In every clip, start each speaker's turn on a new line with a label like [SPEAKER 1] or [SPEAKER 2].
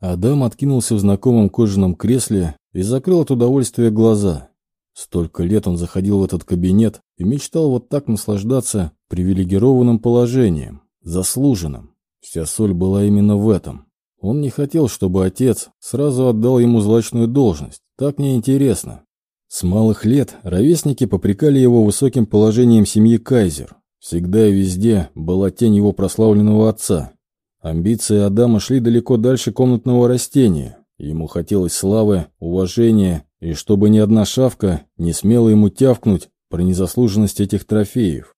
[SPEAKER 1] Адам откинулся в знакомом кожаном кресле и закрыл от удовольствия глаза. Столько лет он заходил в этот кабинет и мечтал вот так наслаждаться привилегированным положением, заслуженным. Вся соль была именно в этом. Он не хотел, чтобы отец сразу отдал ему злачную должность. Так неинтересно. С малых лет ровесники попрекали его высоким положением семьи Кайзер. Всегда и везде была тень его прославленного отца. Амбиции Адама шли далеко дальше комнатного растения. Ему хотелось славы, уважения, и чтобы ни одна шавка не смела ему тявкнуть про незаслуженность этих трофеев.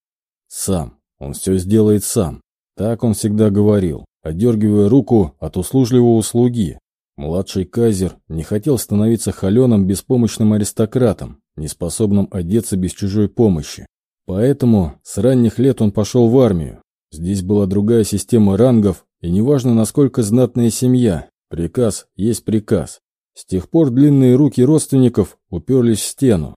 [SPEAKER 1] Сам. Он все сделает сам. Так он всегда говорил, одергивая руку от услужливого слуги. Младший Кайзер не хотел становиться холеным беспомощным аристократом, неспособным одеться без чужой помощи. Поэтому с ранних лет он пошел в армию. Здесь была другая система рангов, и неважно, насколько знатная семья, приказ есть приказ. С тех пор длинные руки родственников уперлись в стену.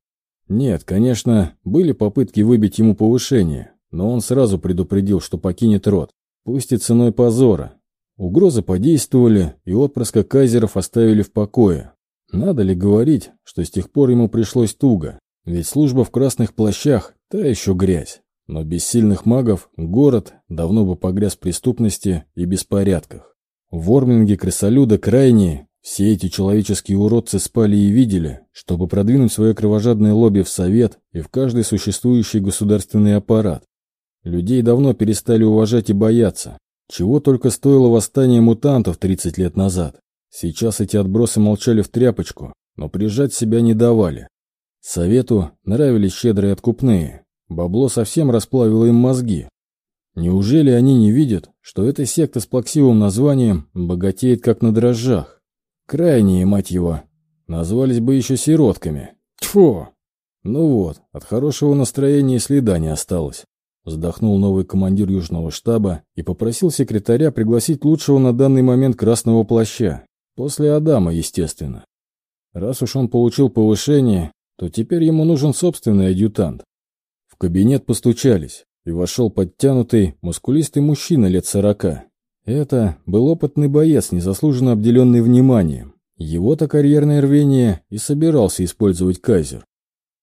[SPEAKER 1] Нет, конечно, были попытки выбить ему повышение, но он сразу предупредил, что покинет род, пусть и ценой позора. Угрозы подействовали, и отпрыска кайзеров оставили в покое. Надо ли говорить, что с тех пор ему пришлось туго, ведь служба в красных плащах Та еще грязь. Но без сильных магов город давно бы погряз в преступности и беспорядках. Ворминги крысолюда крайние, все эти человеческие уродцы спали и видели, чтобы продвинуть свое кровожадное лобби в совет и в каждый существующий государственный аппарат. Людей давно перестали уважать и бояться. Чего только стоило восстание мутантов 30 лет назад. Сейчас эти отбросы молчали в тряпочку, но прижать себя не давали. Совету нравились щедрые откупные, Бабло совсем расплавило им мозги. Неужели они не видят, что эта секта с плаксивым названием богатеет как на дрожжах? Крайние, мать его. Назвались бы еще сиротками. Тьфу! Ну вот, от хорошего настроения следа не осталось. Вздохнул новый командир Южного штаба и попросил секретаря пригласить лучшего на данный момент красного плаща. После Адама, естественно. Раз уж он получил повышение, то теперь ему нужен собственный адъютант кабинет постучались, и вошел подтянутый, мускулистый мужчина лет сорока. Это был опытный боец, незаслуженно обделенный вниманием. Его-то карьерное рвение и собирался использовать Кайзер.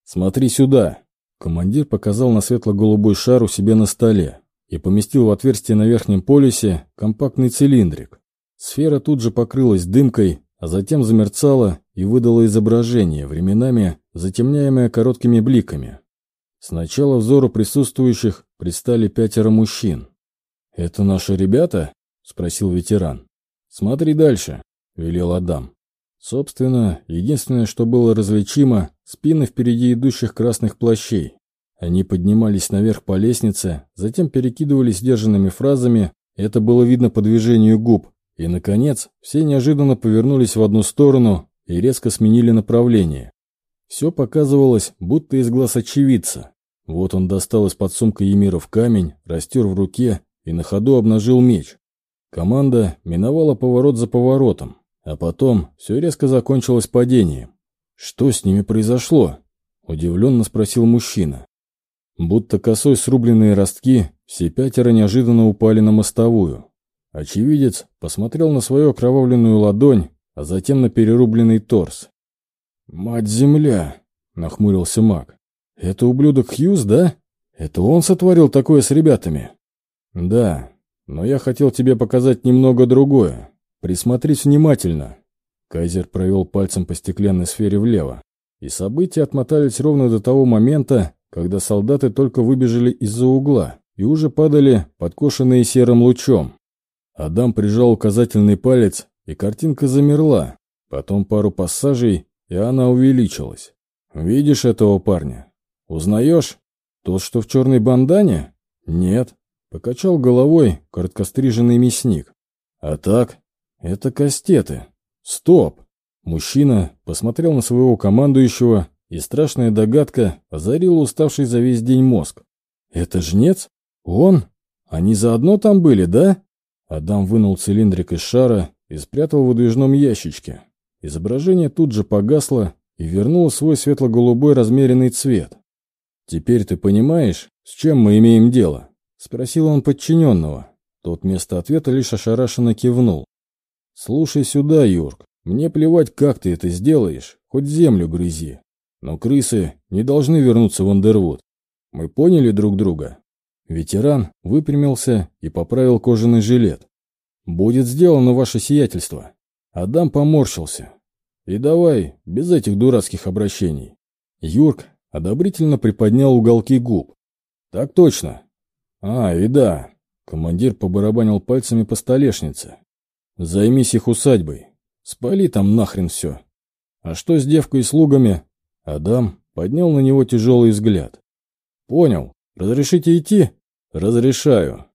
[SPEAKER 1] «Смотри сюда!» Командир показал на светло-голубой шар у себя на столе и поместил в отверстие на верхнем полюсе компактный цилиндрик. Сфера тут же покрылась дымкой, а затем замерцала и выдала изображение, временами затемняемое короткими бликами. Сначала взору присутствующих предстали пятеро мужчин. «Это наши ребята?» — спросил ветеран. «Смотри дальше», — велел Адам. Собственно, единственное, что было различимо, спины впереди идущих красных плащей. Они поднимались наверх по лестнице, затем перекидывались сдержанными фразами, это было видно по движению губ, и, наконец, все неожиданно повернулись в одну сторону и резко сменили направление. Все показывалось, будто из глаз очевидца. Вот он достал из-под сумка Емиров камень, растер в руке и на ходу обнажил меч. Команда миновала поворот за поворотом, а потом все резко закончилось падением. «Что с ними произошло?» – удивленно спросил мужчина. Будто косой срубленные ростки, все пятеро неожиданно упали на мостовую. Очевидец посмотрел на свою окровавленную ладонь, а затем на перерубленный торс. «Мать-земля!» — нахмурился маг. «Это ублюдок Хьюз, да? Это он сотворил такое с ребятами?» «Да, но я хотел тебе показать немного другое. Присмотрись внимательно». Кайзер провел пальцем по стеклянной сфере влево, и события отмотались ровно до того момента, когда солдаты только выбежали из-за угла и уже падали, подкошенные серым лучом. Адам прижал указательный палец, и картинка замерла. Потом пару пассажей, и она увеличилась. «Видишь этого парня? Узнаешь? Тот, что в черной бандане?» «Нет», — покачал головой короткостриженный мясник. «А так? Это кастеты. Стоп!» Мужчина посмотрел на своего командующего, и страшная догадка озарила уставший за весь день мозг. «Это жнец? Он? Они заодно там были, да?» Адам вынул цилиндрик из шара и спрятал в выдвижном ящичке. Изображение тут же погасло и вернуло свой светло-голубой размеренный цвет. «Теперь ты понимаешь, с чем мы имеем дело?» — спросил он подчиненного. Тот вместо ответа лишь ошарашенно кивнул. Слушай сюда, Юрк, мне плевать, как ты это сделаешь, хоть землю грызи. Но крысы не должны вернуться в Андервуд. Мы поняли друг друга?» Ветеран выпрямился и поправил кожаный жилет. «Будет сделано ваше сиятельство». Адам поморщился. «И давай, без этих дурацких обращений». Юрк одобрительно приподнял уголки губ. «Так точно». «А, и да». Командир побарабанил пальцами по столешнице. «Займись их усадьбой. Спали там нахрен все. А что с девкой и слугами?» Адам поднял на него тяжелый взгляд. «Понял. Разрешите идти?» «Разрешаю.